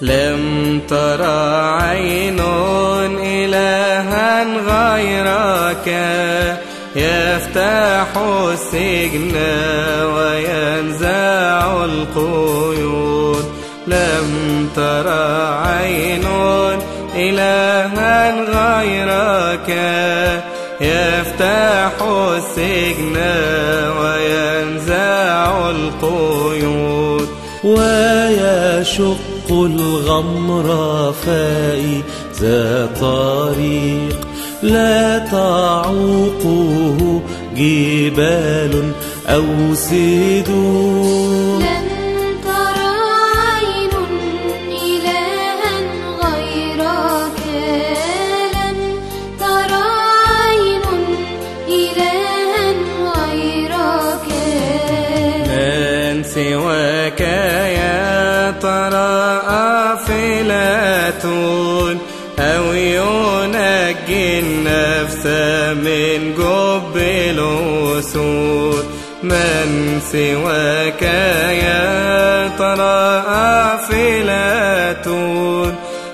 لم ترى عين إلها غيرك يفتح السجن وينزع القيود. لم ترى عين إلها غيرك يفتح السجن وينزع القيود. ويشق الغمر فائي ذا طريق لا تعوقه جبال أو سدود. لن ترى عين إلها غيرك. لن ترى عين إلها غيرك. من سواك أفلة أو ينجي النفس من جب الأسود من سواك يا ترى أفلة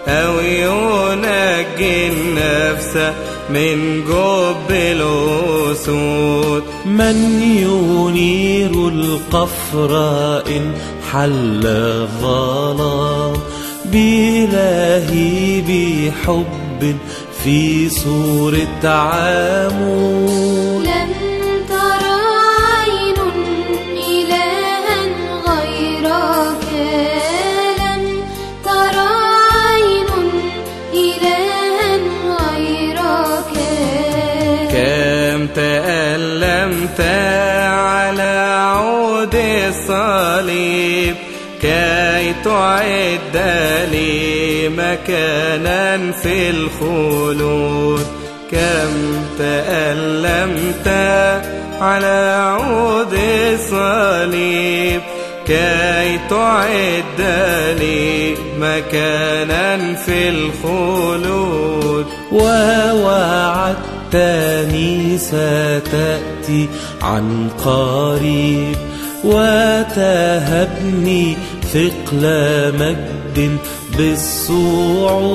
أو ينجي النفس من جب الأسود من ينير القفر إن حل الظلام بلهي بحب في صورة عمود لن ترى عين إلها غيرك. لن ترى عين إلها غيرك. كم تألمت على عود الصليب. كي تعد لي مكانا في الخلود. كم تألمت على عود الصليب كي تعد لي مكانا في الخلود. ووعدتني ستأتي عن قريب. وتهبني ثقل مجد بالصعود.